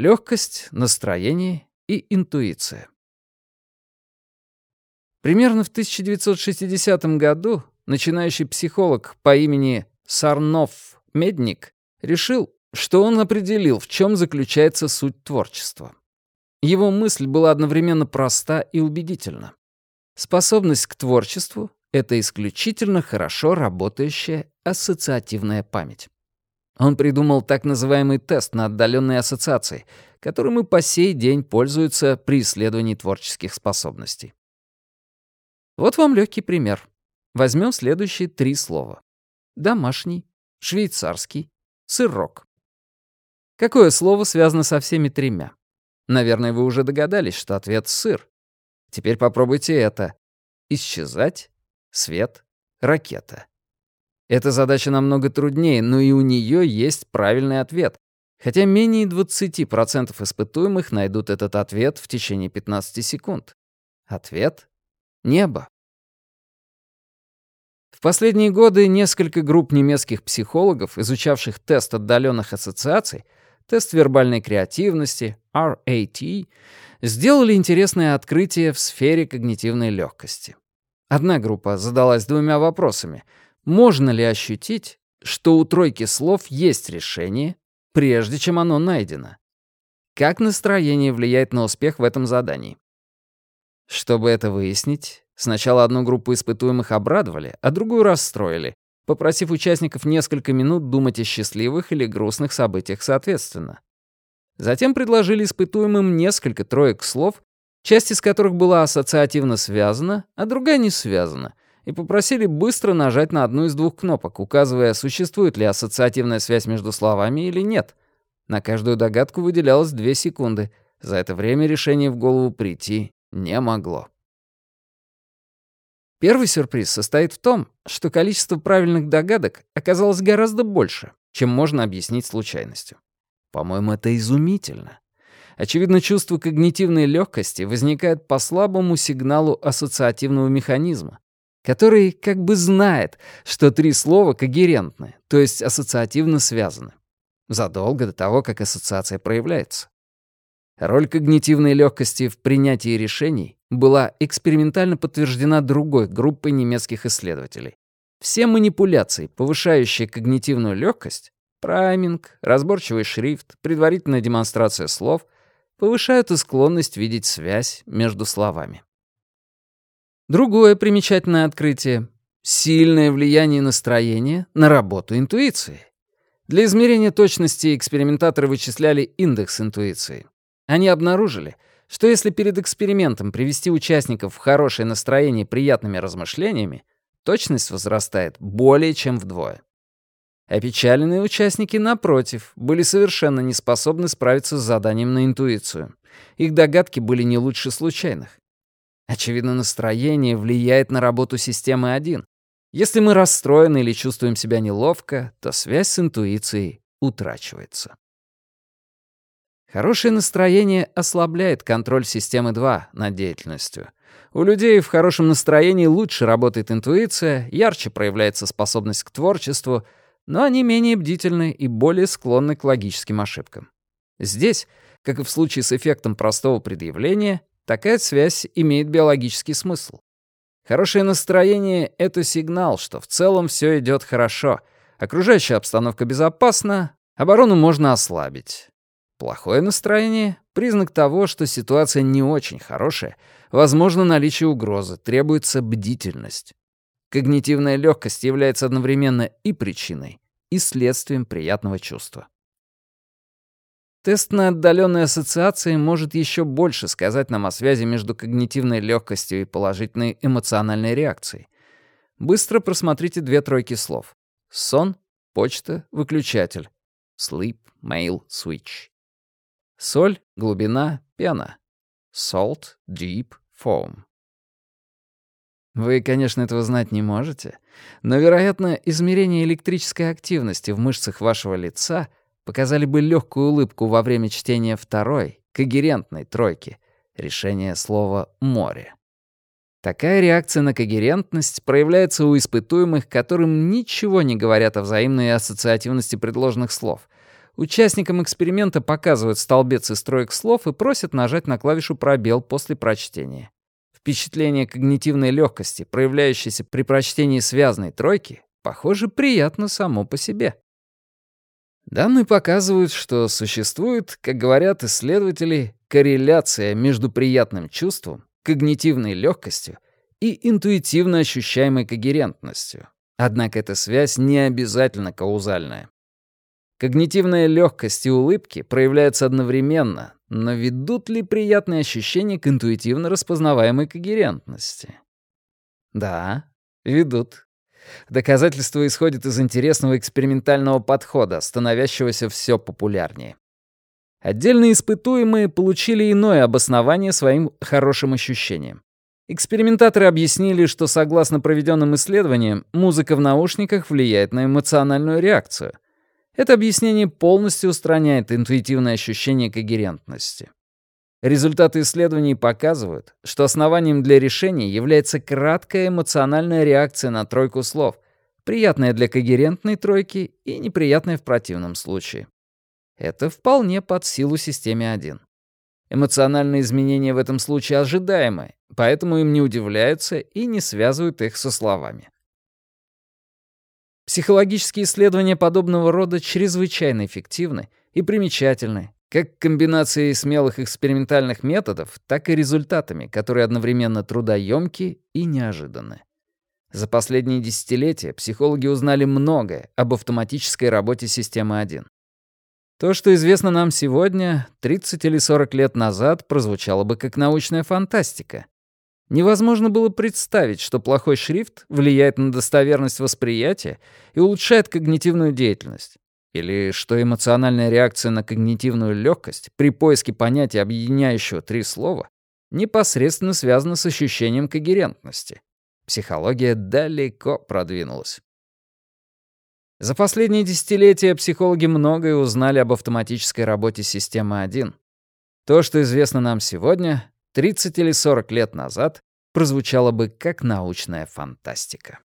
Легкость, настроение и интуиция. Примерно в 1960 году начинающий психолог по имени Сарнов Медник решил, что он определил, в чем заключается суть творчества. Его мысль была одновременно проста и убедительна. Способность к творчеству — это исключительно хорошо работающая ассоциативная память. Он придумал так называемый тест на отдаленные ассоциации, которым и по сей день пользуются при исследовании творческих способностей. Вот вам легкий пример. Возьмем следующие три слова. Домашний, швейцарский, сырок. Какое слово связано со всеми тремя? Наверное, вы уже догадались, что ответ — сыр. Теперь попробуйте это. Исчезать, свет, ракета. Эта задача намного труднее, но и у нее есть правильный ответ. Хотя менее 20% испытуемых найдут этот ответ в течение 15 секунд. Ответ — небо. В последние годы несколько групп немецких психологов, изучавших тест отдаленных ассоциаций, тест вербальной креативности, RAT, сделали интересное открытие в сфере когнитивной легкости. Одна группа задалась двумя вопросами — можно ли ощутить, что у тройки слов есть решение, прежде чем оно найдено? Как настроение влияет на успех в этом задании? Чтобы это выяснить, сначала одну группу испытуемых обрадовали, а другую расстроили, попросив участников несколько минут думать о счастливых или грустных событиях соответственно. Затем предложили испытуемым несколько троек слов, часть из которых была ассоциативно связана, а другая не связана, и попросили быстро нажать на одну из двух кнопок, указывая, существует ли ассоциативная связь между словами или нет. На каждую догадку выделялось две секунды. За это время решение в голову прийти не могло. Первый сюрприз состоит в том, что количество правильных догадок оказалось гораздо больше, чем можно объяснить случайностью. По-моему, это изумительно. Очевидно, чувство когнитивной легкости возникает по слабому сигналу ассоциативного механизма, который как бы знает, что три слова когерентны, то есть ассоциативно связаны, задолго до того, как ассоциация проявляется. Роль когнитивной легкости в принятии решений была экспериментально подтверждена другой группой немецких исследователей. Все манипуляции, повышающие когнитивную легкость, прайминг, разборчивый шрифт, предварительная демонстрация слов, повышают и склонность видеть связь между словами. Другое примечательное открытие — сильное влияние настроения на работу интуиции. Для измерения точности экспериментаторы вычисляли индекс интуиции. Они обнаружили, что если перед экспериментом привести участников в хорошее настроение приятными размышлениями, точность возрастает более чем вдвое. Опечаленные участники, напротив, были совершенно не способны справиться с заданием на интуицию. Их догадки были не лучше случайных. Очевидно, настроение влияет на работу системы 1. Если мы расстроены или чувствуем себя неловко, то связь с интуицией утрачивается. Хорошее настроение ослабляет контроль системы 2 над деятельностью. У людей в хорошем настроении лучше работает интуиция, ярче проявляется способность к творчеству, но они менее бдительны и более склонны к логическим ошибкам. Здесь, как и в случае с эффектом простого предъявления, Такая связь имеет биологический смысл. Хорошее настроение — это сигнал, что в целом все идет хорошо, окружающая обстановка безопасна, оборону можно ослабить. Плохое настроение — признак того, что ситуация не очень хорошая, возможно наличие угрозы, требуется бдительность. Когнитивная легкость является одновременно и причиной, и следствием приятного чувства. Тест на отдаленные ассоциации может еще больше сказать нам о связи между когнитивной легкостью и положительной эмоциональной реакцией. Быстро просмотрите две тройки слов. Сон, почта, выключатель. Sleep, mail, switch. Соль, глубина, пена. Salt, deep, foam. Вы, конечно, этого знать не можете, но, вероятно, измерение электрической активности в мышцах вашего лица — показали бы легкую улыбку во время чтения второй, когерентной тройки, решение слова «море». Такая реакция на когерентность проявляется у испытуемых, которым ничего не говорят о взаимной ассоциативности предложенных слов. Участникам эксперимента показывают столбец из троек слов и просят нажать на клавишу «пробел» после прочтения. Впечатление когнитивной легкости, проявляющееся при прочтении связанной тройки, похоже, приятно само по себе. Данные показывают, что существует, как говорят исследователи, корреляция между приятным чувством, когнитивной легкостью и интуитивно ощущаемой когерентностью. Однако эта связь не обязательно каузальная. Когнитивная легкость и улыбки проявляются одновременно, но ведут ли приятные ощущения к интуитивно распознаваемой когерентности? Да, ведут. Доказательство исходит из интересного экспериментального подхода, становящегося все популярнее. Отдельные испытуемые получили иное обоснование своим хорошим ощущениям. Экспериментаторы объяснили, что согласно проведенным исследованиям, музыка в наушниках влияет на эмоциональную реакцию — это объяснение полностью устраняет интуитивное ощущение когерентности. Результаты исследований показывают, что основанием для решения является краткая эмоциональная реакция на тройку слов, приятная для когерентной тройки и неприятная в противном случае. Это вполне под силу системе 1. Эмоциональные изменения в этом случае ожидаемы, поэтому им не удивляются и не связывают их со словами. Психологические исследования подобного рода чрезвычайно эффективны и примечательны, как комбинацией смелых экспериментальных методов, так и результатами, которые одновременно трудоемки и неожиданны. За последние десятилетия психологи узнали многое об автоматической работе системы 1. То, что известно нам сегодня, 30 или 40 лет назад прозвучало бы как научная фантастика. Невозможно было представить, что плохой шрифт влияет на достоверность восприятия и улучшает когнитивную деятельность. Или что эмоциональная реакция на когнитивную легкость при поиске понятия, объединяющего три слова, непосредственно связана с ощущением когерентности. Психология далеко продвинулась. За последние десятилетия психологи многое узнали об автоматической работе системы 1. То, что известно нам сегодня, 30 или 40 лет назад прозвучало бы как научная фантастика.